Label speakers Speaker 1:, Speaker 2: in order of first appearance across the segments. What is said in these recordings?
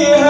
Speaker 1: قال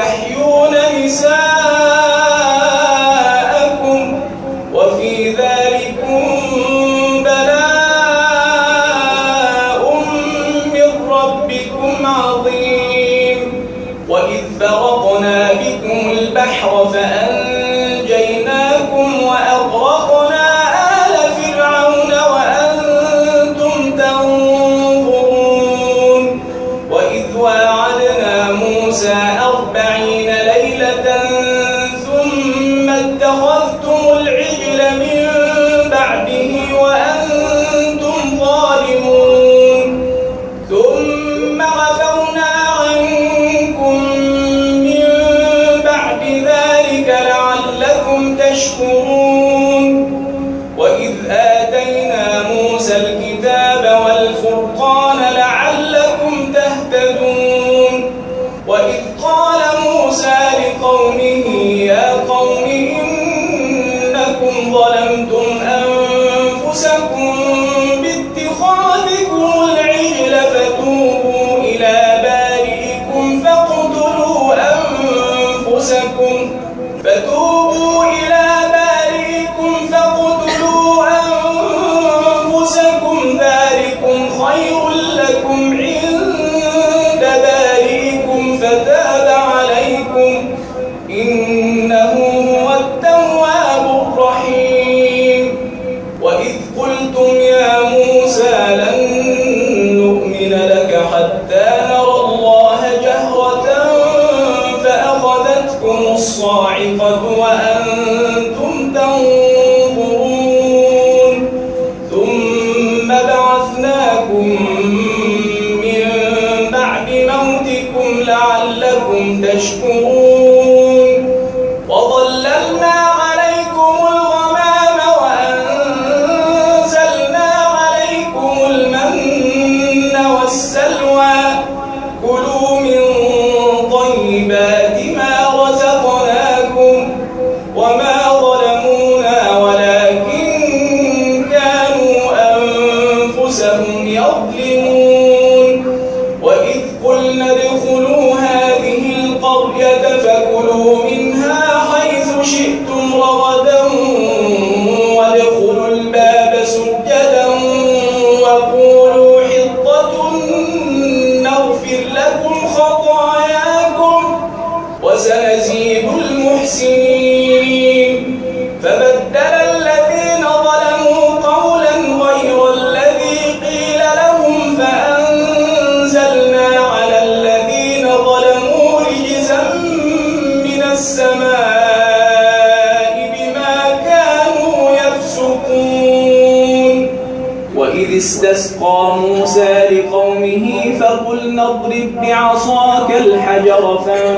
Speaker 1: ويستحيون نساءكم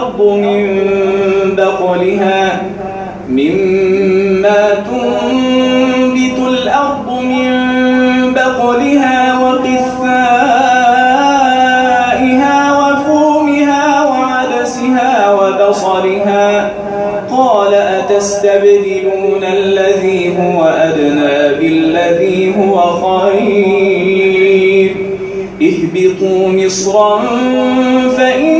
Speaker 1: الأرض من بقلها مما تنبت الأرض من بقلها وقثائها وفومها وعدسها وبصرها قال أتستبدلون الذي هو أدنى بالذي هو خير اهبطوا مصرا فإن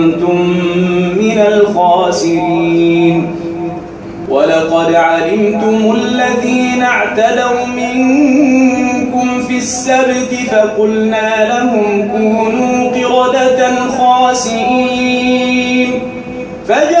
Speaker 1: كنتم من الخاسرين. ولقد علمتم الذين اعتدوا منكم في السبت فقلنا لهم كونوا قردة خاسئين. فجاء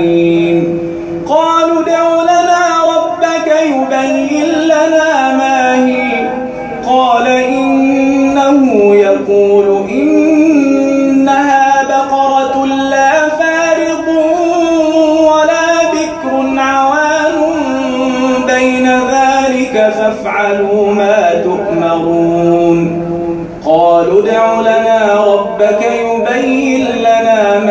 Speaker 1: فافعلوا ما تؤمرون. قالوا ادع لنا ربك يبين لنا ما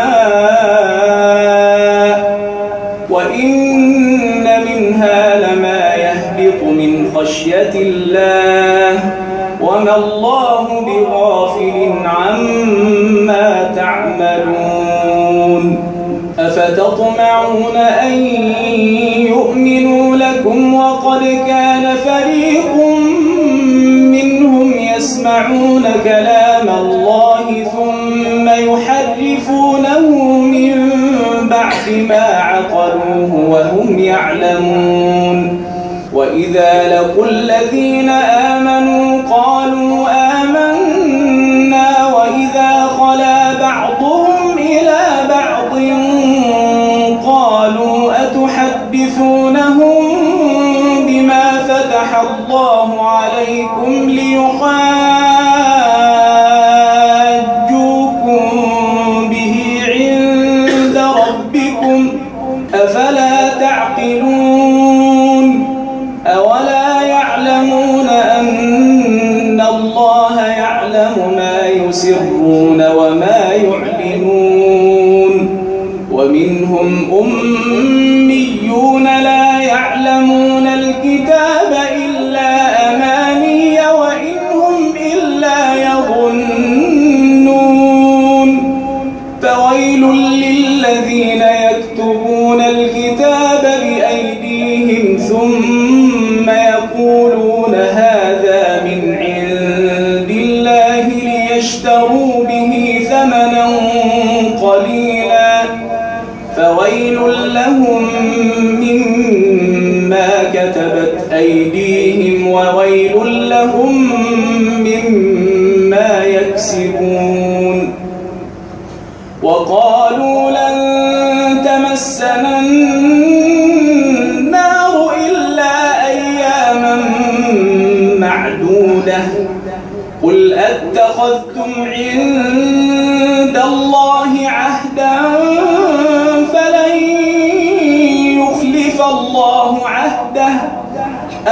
Speaker 1: أفتطمعون أن يؤمنوا لكم وقد كان فريق منهم يسمعون كلام الله ثم يحرفونه من بعد ما عقلوه وهم يعلمون. وإذا لقوا الذين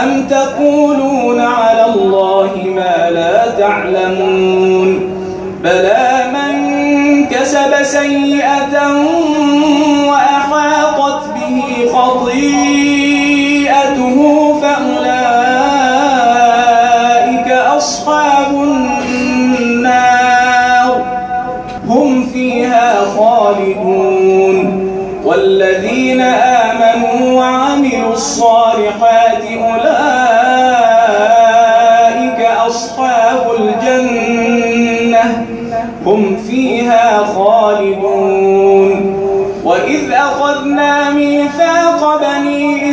Speaker 1: أم تقولون على الله ما لا تعلمون بلى من كسب سيئة وأحاطت به خطيئة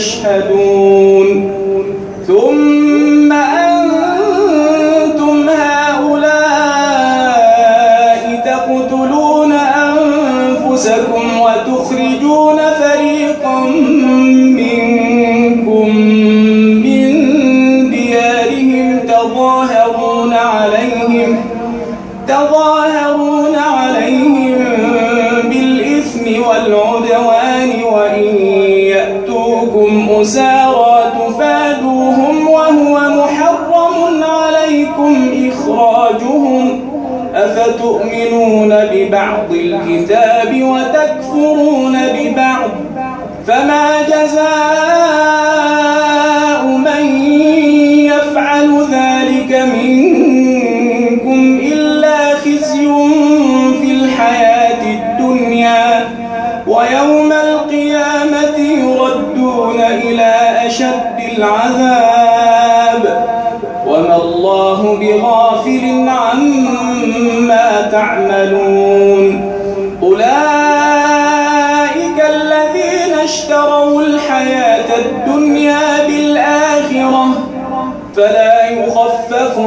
Speaker 1: يشهدون. تؤمنون ببعض الكتاب وتكفرون ببعض فما جزاء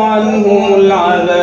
Speaker 1: عنهم العذاب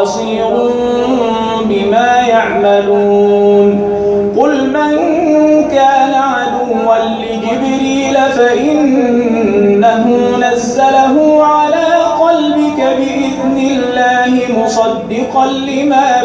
Speaker 1: بصير بما يعملون قل من كان عدوا لجبريل فإنه نزله على قلبك بإذن الله مصدقا لما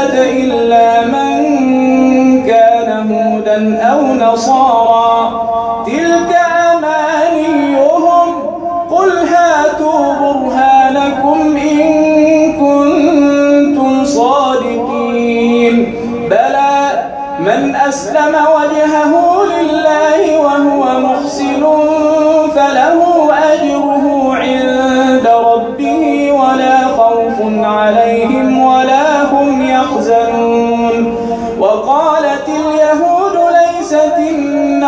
Speaker 1: الجنة إلا من كان هودا أو نصارى تلك أمانيهم. قل هاتوا برهانكم إن كنتم صادقين. بلى من أسلم وجهه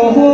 Speaker 1: فيها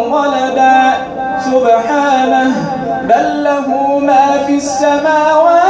Speaker 1: ولدا سبحانه بل له ما في السماوات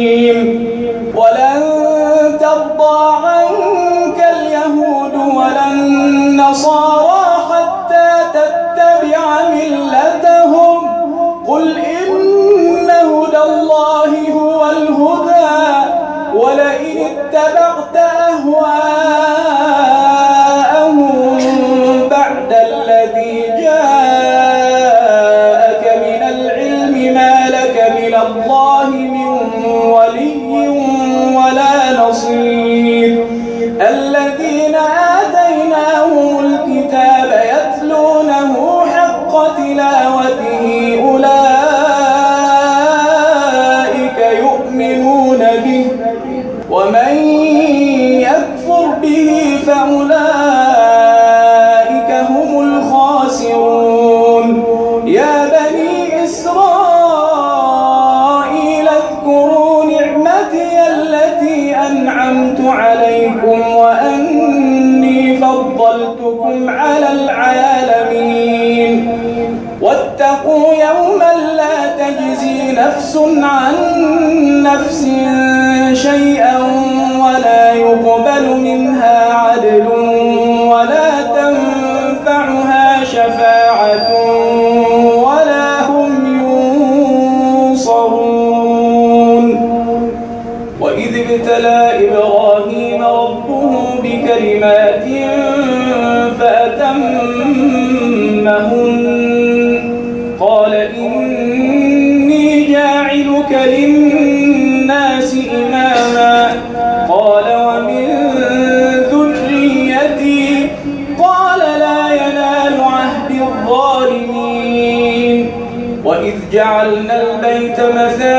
Speaker 1: جعلنا البيت مثابة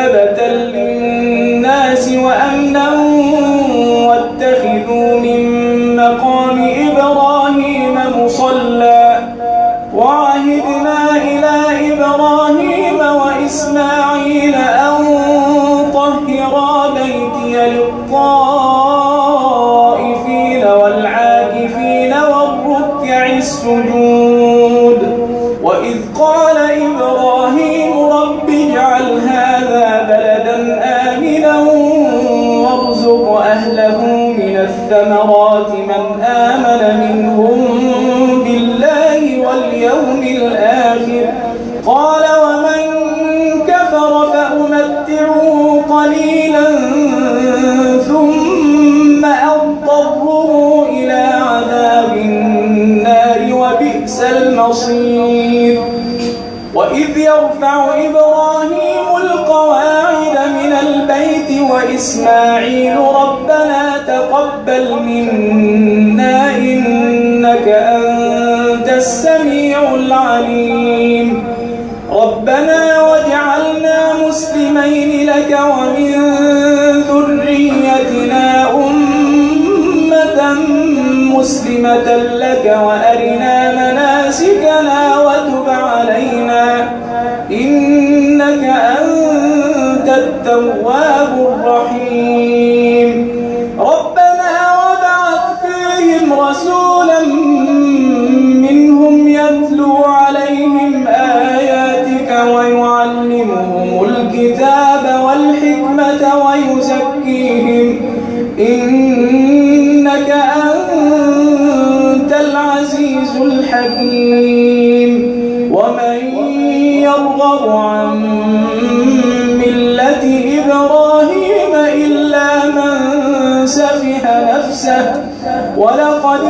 Speaker 1: مسلمة لك وأرنا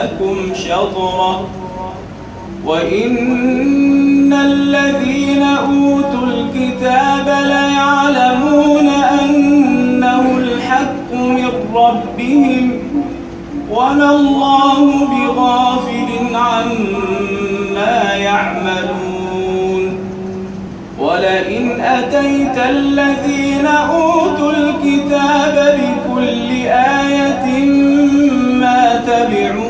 Speaker 1: وجوهكم شطرة. وإن الذين أوتوا الكتاب ليعلمون أنه الحق من ربهم وما الله بغافل عما يعملون. ولئن أتيت الذين أوتوا الكتاب بكل آية ما تبعوا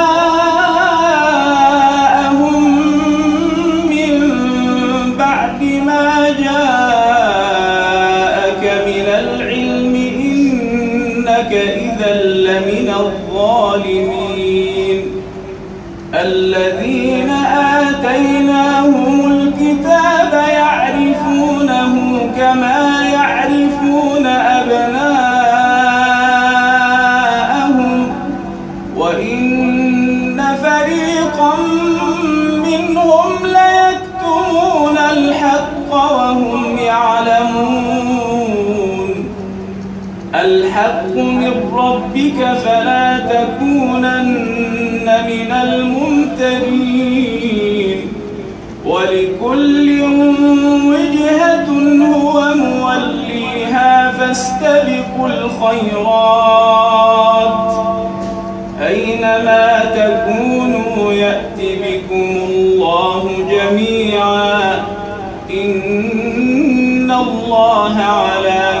Speaker 1: الحق من ربك فلا تكونن من الممترين. ولكل وجهة هو موليها فاستبقوا الخيرات. أينما تكونوا يأت بكم الله جميعا. إن الله على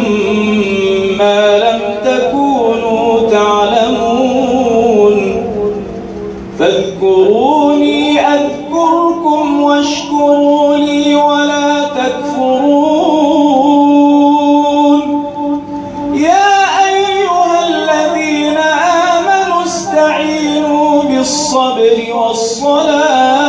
Speaker 1: والصلاة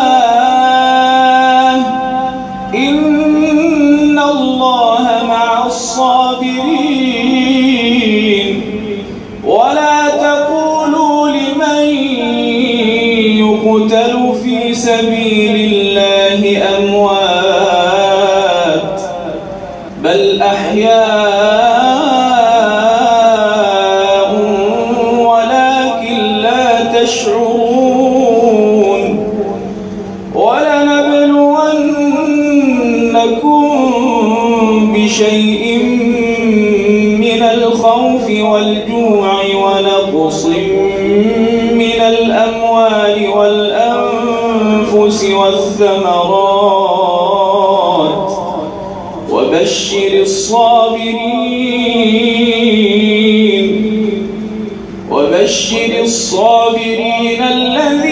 Speaker 1: الصابرين وبشر الصابرين الذين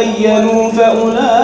Speaker 1: وبينوا فأولئك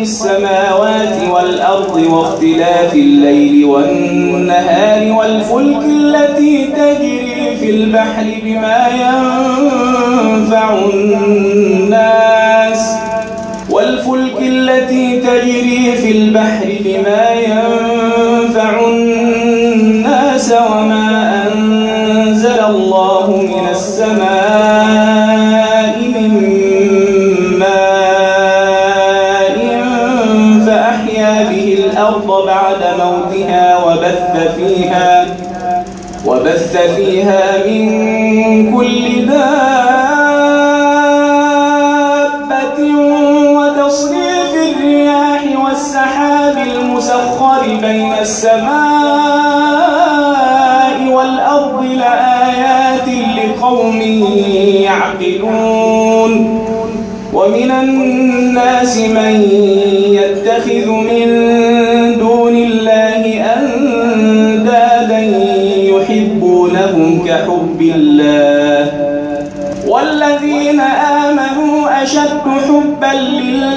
Speaker 1: في السماوات والأرض واختلاف الليل والنهار والفلك التي تجري في البحر بما ينفع وبث فيها وبث فيها من كل دابة وتصريف الرياح والسحاب المسخر بين السماء والأرض لآيات لقوم يعقلون. ومن الناس من يتخذ من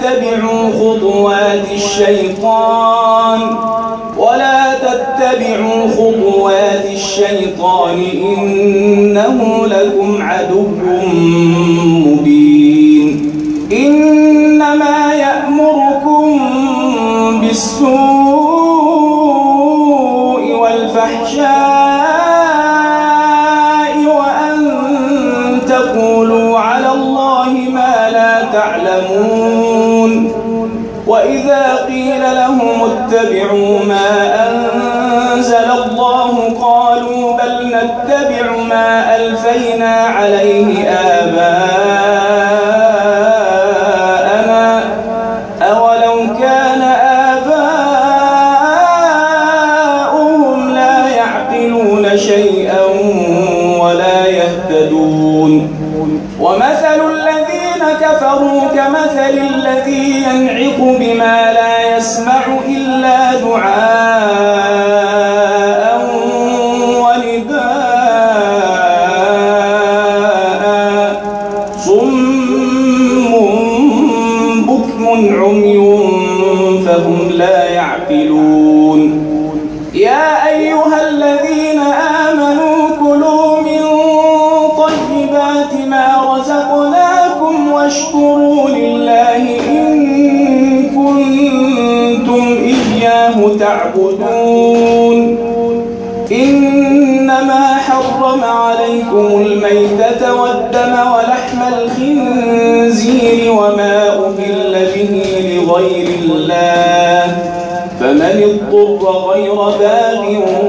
Speaker 1: تتبعوا خطوات الشيطان ولا تتبعوا خطوات الشيطان إنه لكم عدو كفروا كمثل الذي ينعق بما لا يسمع إلا دعاء. فمن اضطر غير باغ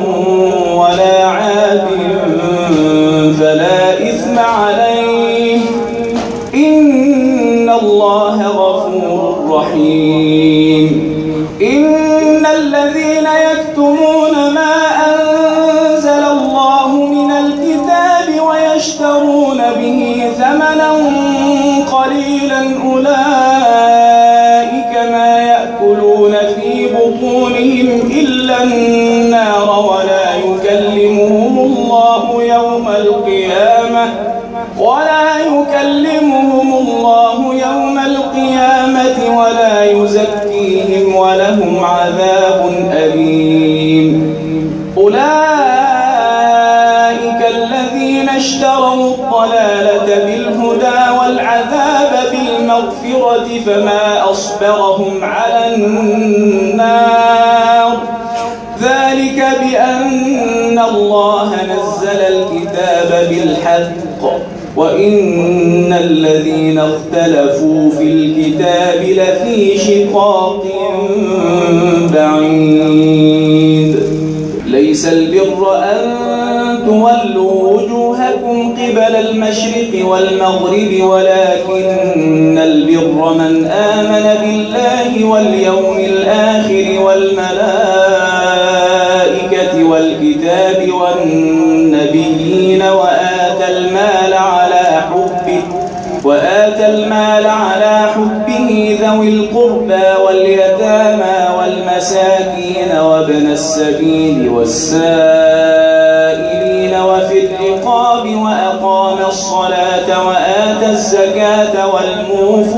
Speaker 1: السبيل والسائلين وفي الرقاب وأقام الصلاة وآتى الزكاة والموفون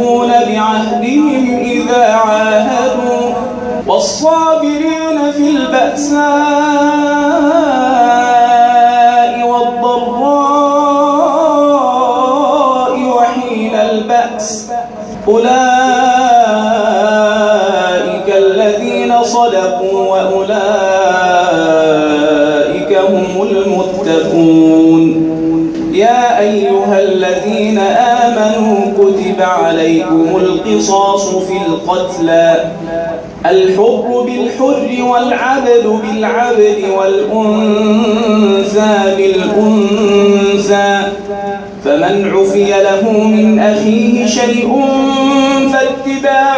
Speaker 1: عليكم القصاص في القتلى. الحر بالحر والعبد بالعبد والأنثى بالأنثى. فمن عفي له من أخيه شيء فاتباع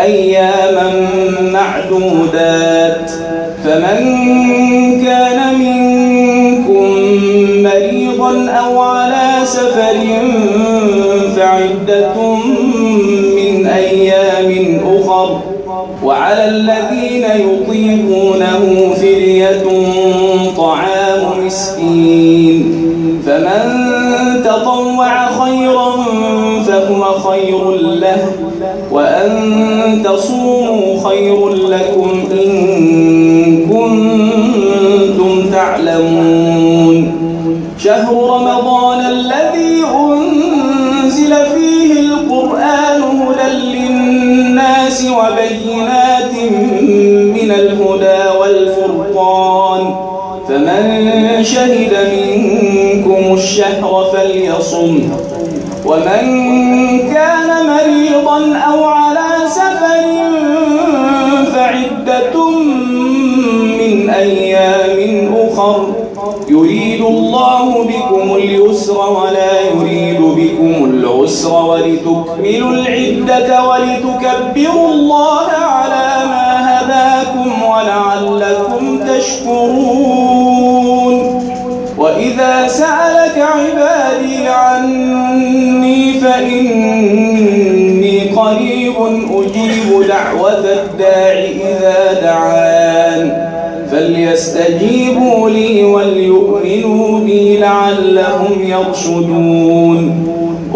Speaker 1: أياما معدودات فمن كان منكم مريضا أو على سفر فعدة من أيام أخر وعلى الذين يطيقونه فرية طعام مسكين فمن خير لكم إن كنتم تعلمون. شهر رمضان الذي أنزل فيه القرآن هدى للناس وبينات من الهدى والفرقان. فمن شهد منكم الشهر فليصم. ومن كان مريضا أو على ولا يريد بكم العسر ولتكملوا العدة ولتكبروا الله على ما هداكم ولعلكم تشكرون. وإذا سألك عبادي عني فإني قريب أجيب دعوة الداع إذا دعان. فليستجيبوا لي وليؤمنوا آمنوا لعلهم يرشدون.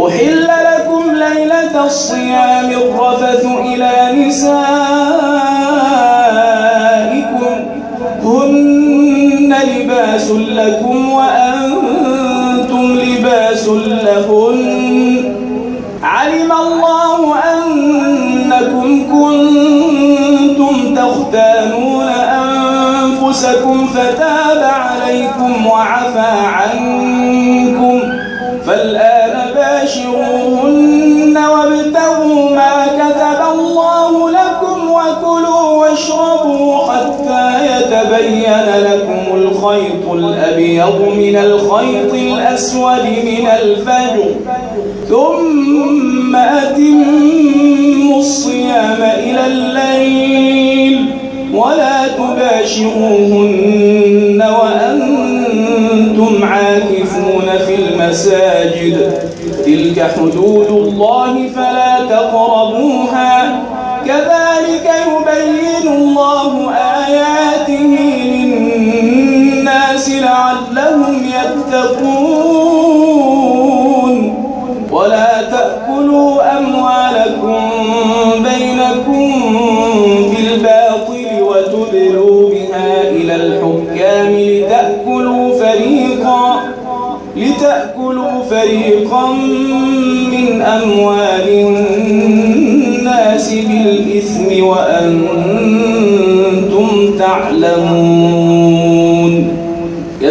Speaker 1: أحل لكم ليلة الصيام الرفث إلى نسائكم. هن لباس لكم الأبيض من الخيط الأسود من الفجر ثم أتموا الصيام إلى الليل. ولا تباشروهن وأنتم عاكفون في المساجد. تلك حدود الله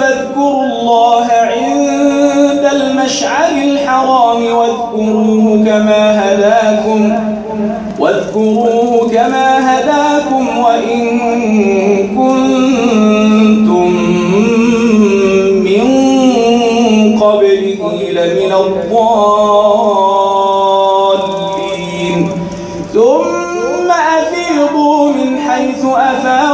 Speaker 1: فاذكروا الله عند المشعر الحرام واذكروه كما هداكم واذكروه كما هداكم وإن كنتم من قبله لمن الضالين. ثم أفيضوا من حيث أفاض الناس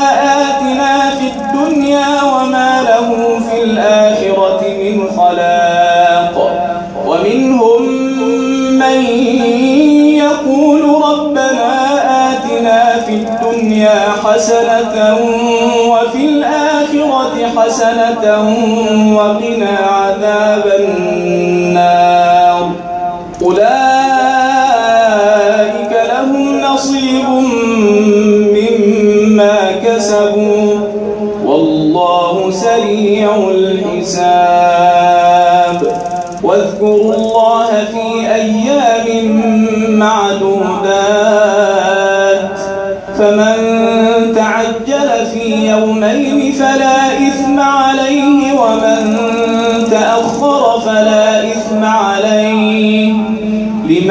Speaker 1: وفي الآخرة حسنة وقنا عذاب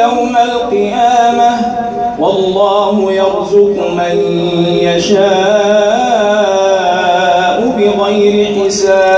Speaker 1: يوم القيامة والله يرزق من يشاء بغير حساب.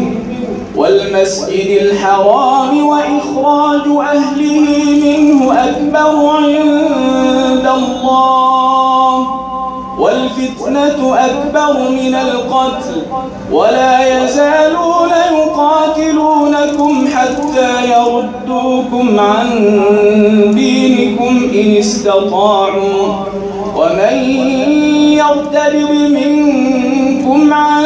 Speaker 1: والمسجد الحرام وإخراج أهله منه أكبر عند الله والفتنة أكبر من القتل ولا يزالون يقاتلونكم حتى يردوكم عن دينكم إن استطاعوا ومن يرتد منكم عن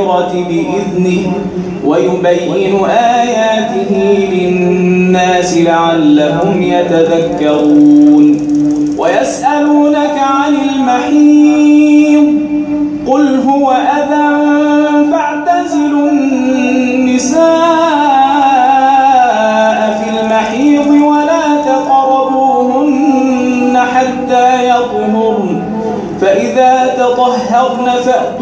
Speaker 1: والمغفرة بإذنه ويبين آياته للناس لعلهم يتذكرون. ويسألونك عن المحيط قل هو أذى فاعتزلوا النساء في المحيض ولا تقربوهن حتى يطهرن فإذا تطهرن فأتوهن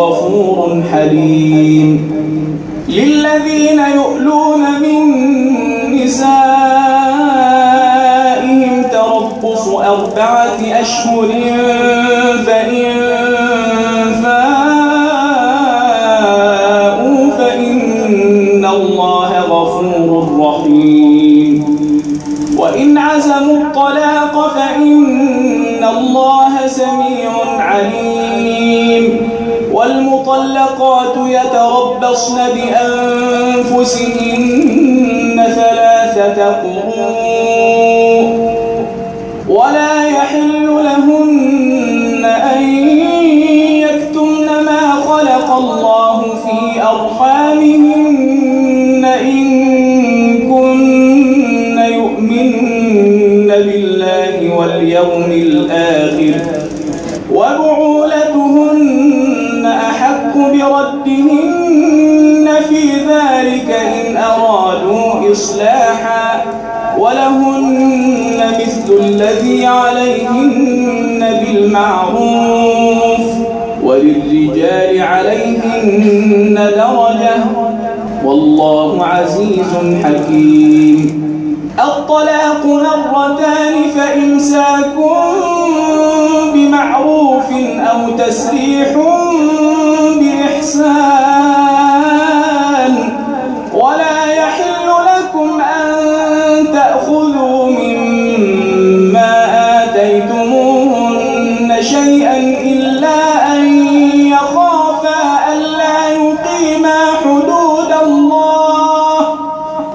Speaker 1: غفور حليم. للذين يؤلون من نسائهم تربص أربعة أشهر فإن والمطلقات يتربصن بأنفسهن. بالمعروف وللرجال عليهن درجة. والله عزيز حكيم. الطلاق مرتان فإمساك بمعروف أو تسريح بإحسان.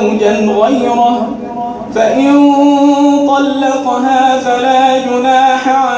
Speaker 1: زوجا غيره فإن طلقها فلا جناح عليهما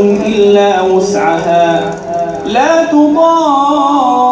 Speaker 1: إلا وسعها. لا تضار.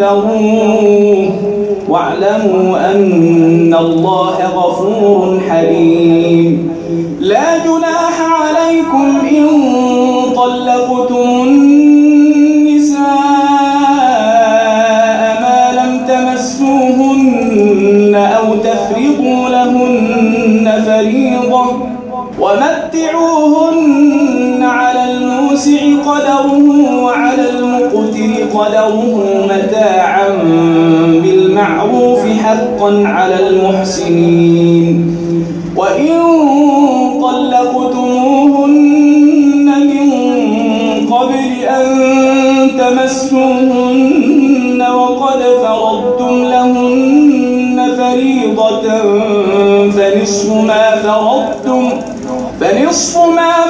Speaker 1: فاحذروه واعلموا أن الله غفور حليم. لا جناح عليكم إن طلقتم النساء ما لم تمسوهن أو تفرضوا لهن فريضة. ومتعوهن على الموسع قدره وعلى المقتر قدره. حقا على المحسنين. وإن طلقتموهن من قبل أن تمسوهن وقد فرضتم لهن فريضة فنصف ما فرضتم فنصف ما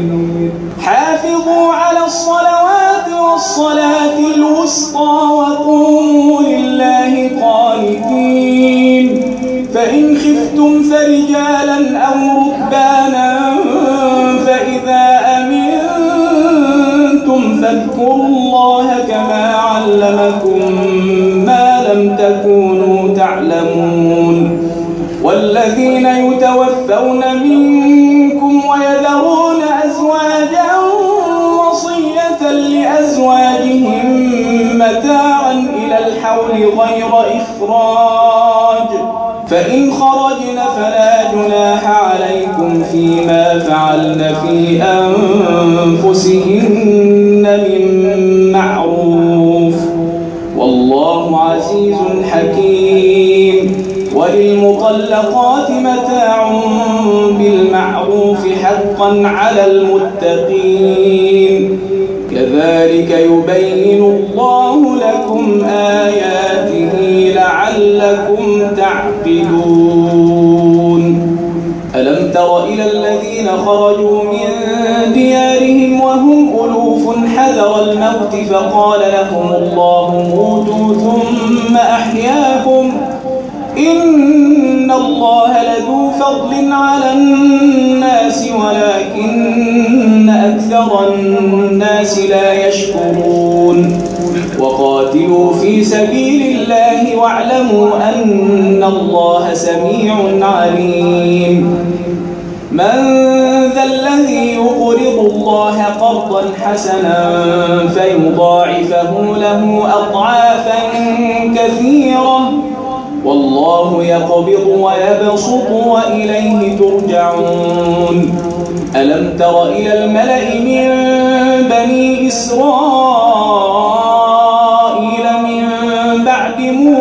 Speaker 1: تعقلون ألم تر إلى الذين خرجوا من ديارهم وهم ألوف حذر الموت فقال لهم الله موتوا ثم أحياهم إن الله لذو فضل على الناس ولكن أكثر الناس لا يشكرون. وقاتلوا في سبيل الله واعلموا أن الله سميع عليم. من ذا الذي يقرض الله قرضا حسنا فيضاعفه له أضعافا كثيرة. والله يقبض ويبسط وإليه ترجعون. ألم تر إلى الملأ من بني إسرائيل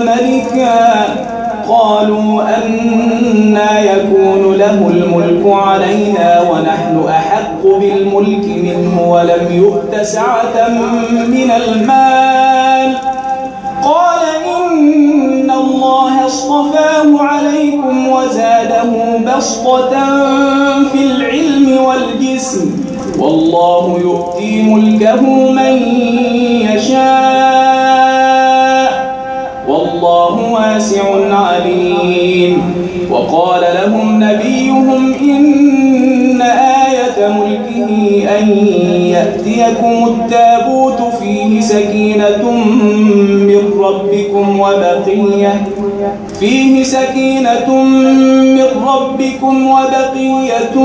Speaker 1: ملكا قالوا أنا يكون له الملك علينا ونحن أحق بالملك منه ولم يؤت سعة من المال. قال إن الله اصطفاه عليكم وزاده بسطة في العلم والجسم. والله يؤتي ملكه من يشاء. واسع عليم. وقال لهم نبيهم إن آية ملكه أن يأتيكم التابوت فيه سكينة من ربكم وبقية فيه سكينة من ربكم وبقية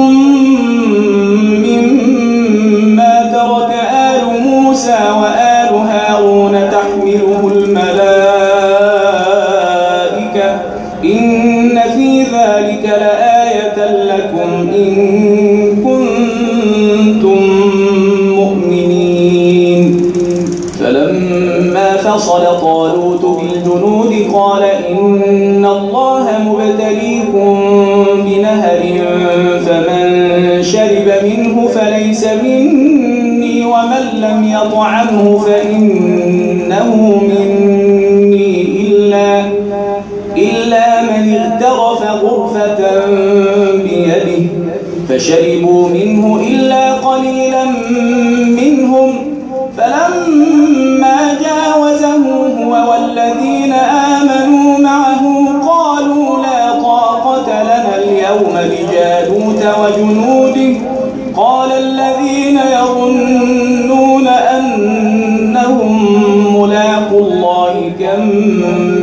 Speaker 1: مما ترك آل موسى وآل يطعمه فإنه مني إلا إلا من اغترف غرفة بيده فشربوا منه إلا قليلا لما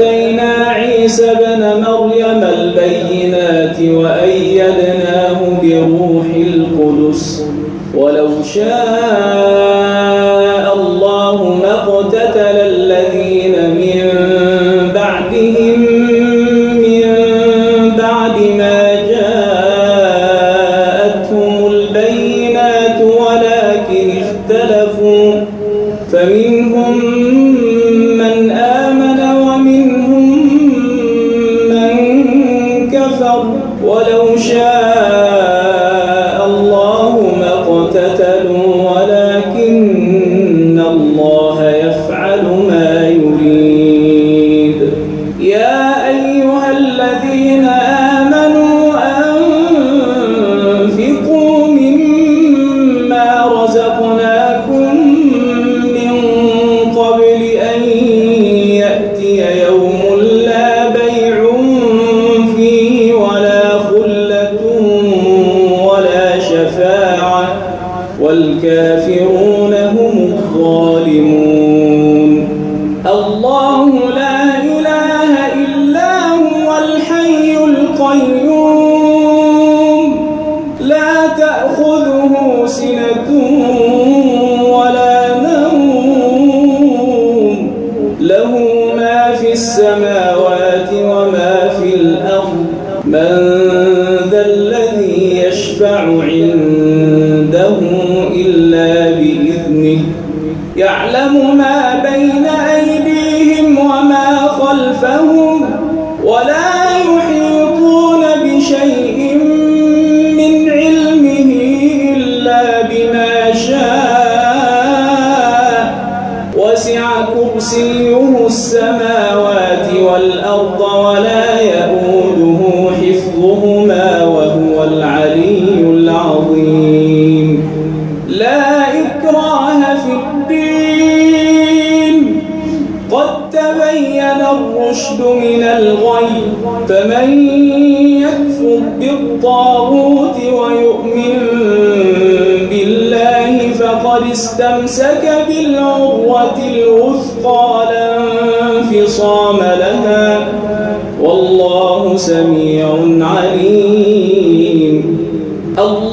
Speaker 1: آتينا عيسى بن مريم البينات وأيدناه بروح القدس ولو شاء قد استمسك بالعروة الوثقى لا انفصام لها والله سميع عليم. الله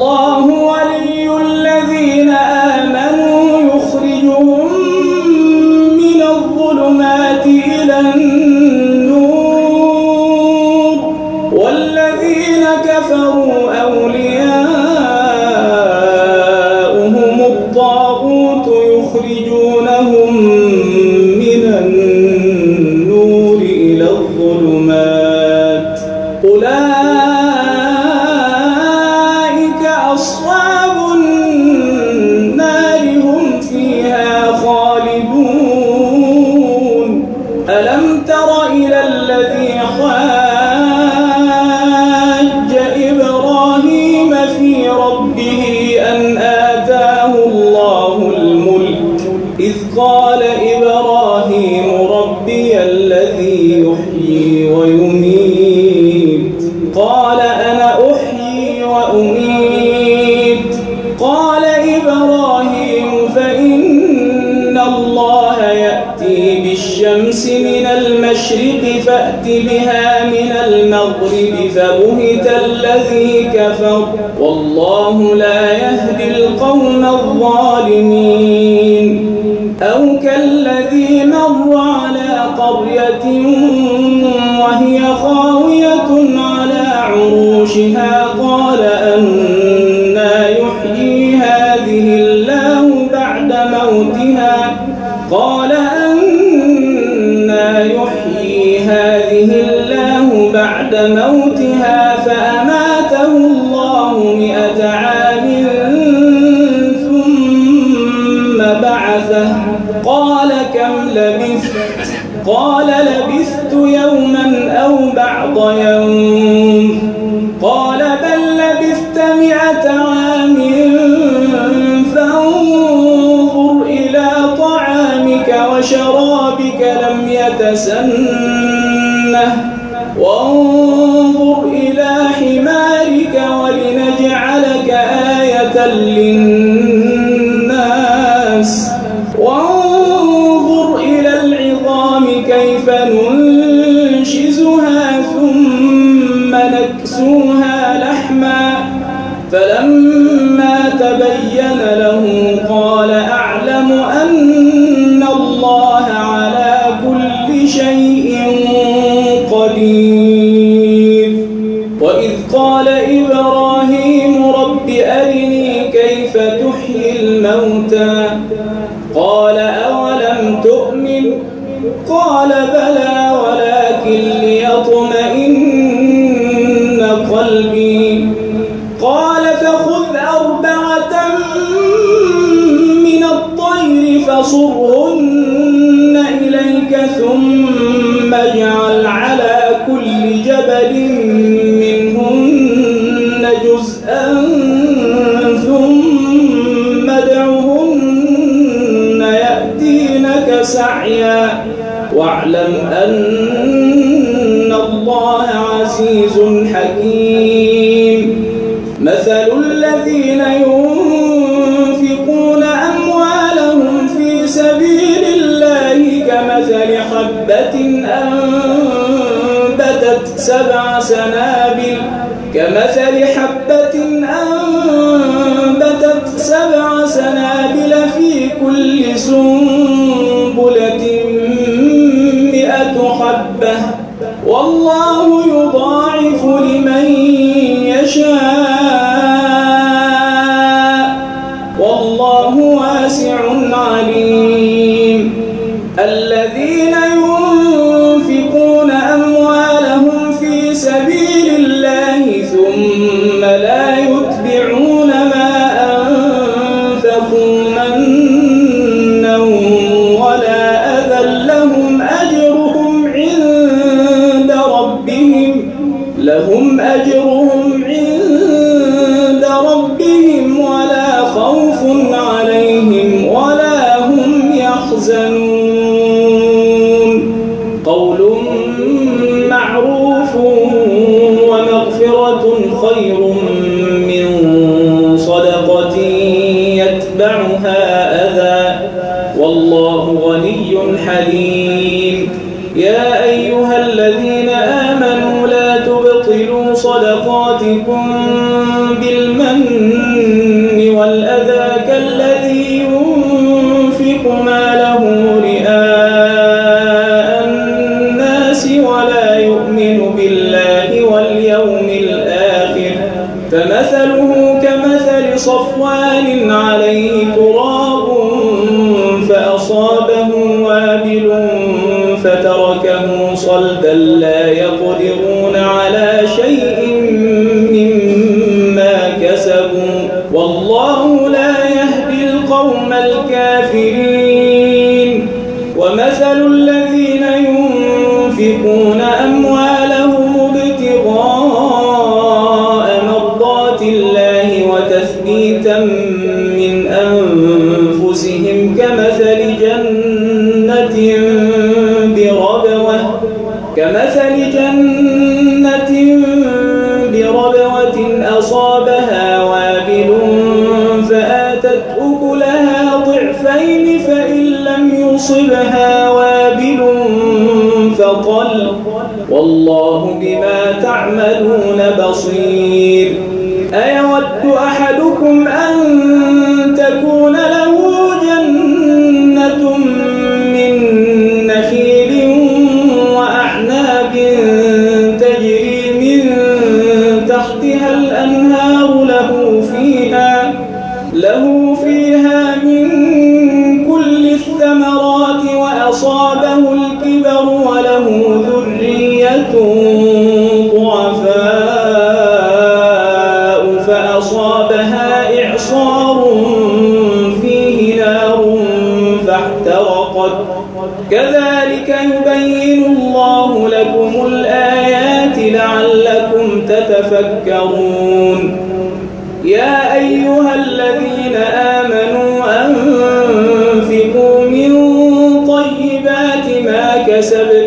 Speaker 1: أحسن حكيم مثل الذين ينفقون أموالهم في سبيل الله كمثل حبة أنبتت سبع سنابل كمثل حبة أنبتت سبع سنابل في كل سنبلة مئة حبة. والله تتفكرون يا أيها الذين آمنوا أنفقوا من طيبات ما كسبتم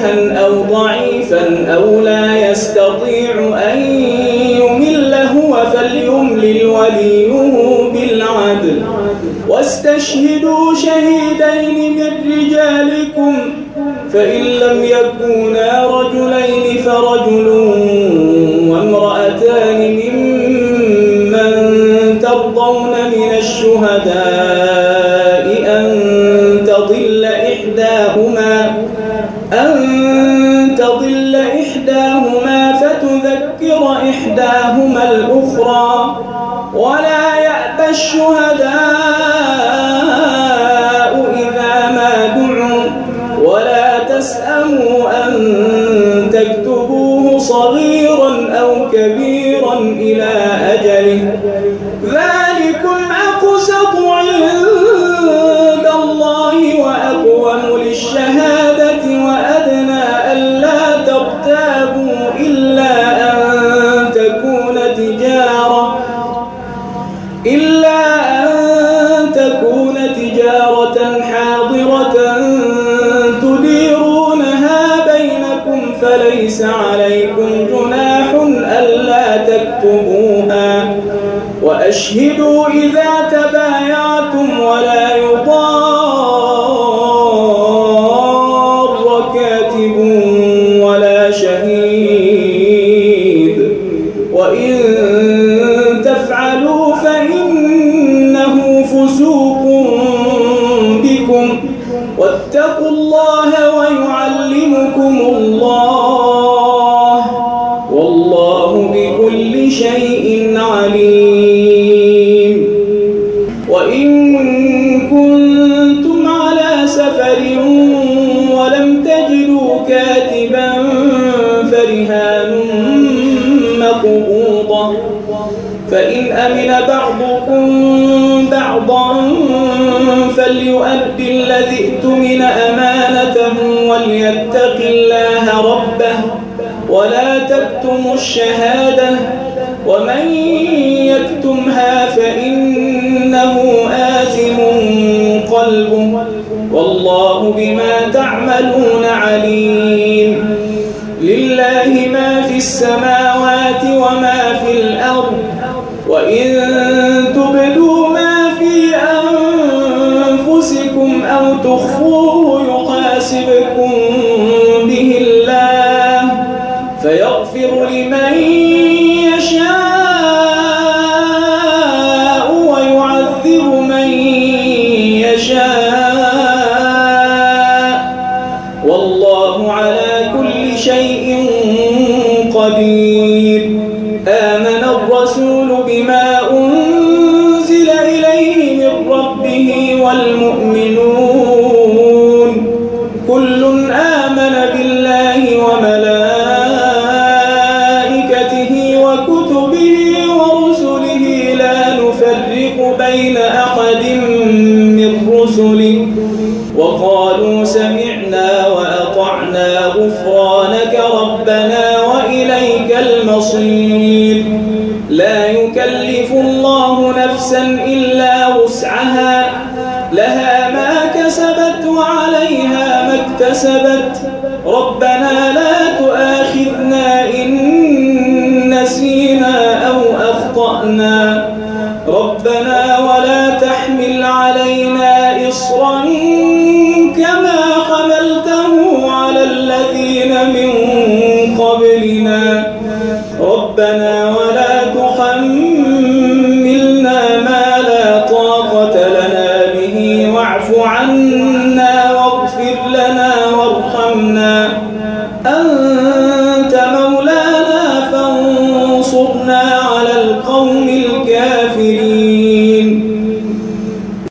Speaker 1: سفيها